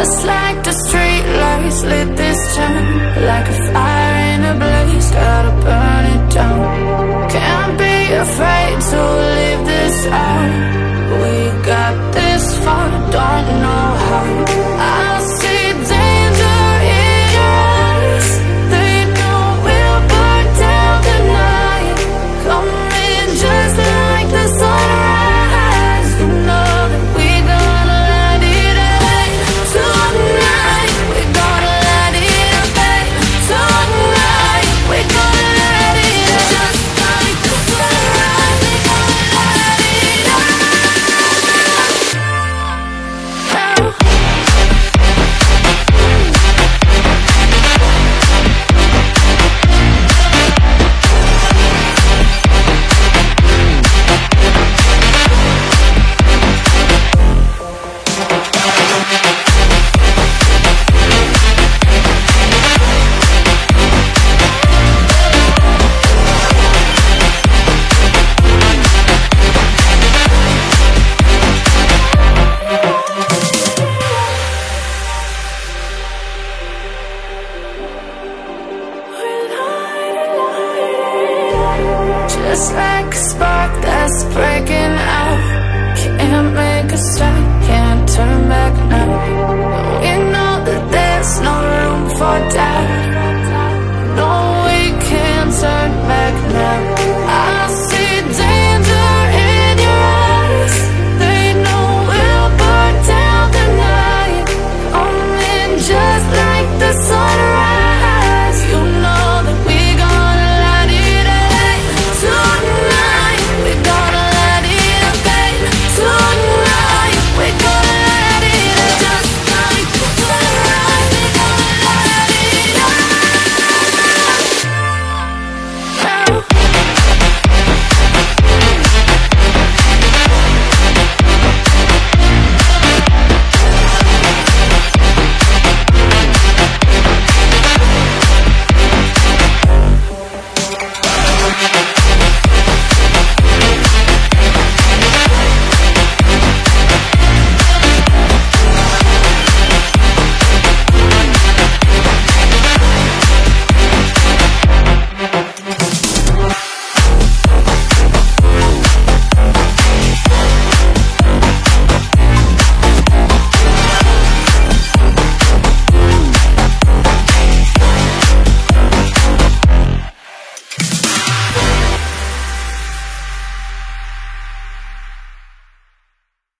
Just like the street lights lit this town Like a fire in a blaze, gotta burn it down. Can't be afraid to leave this out. We got this far, don't know Just like a spark that's breaking out. Can't make a stop,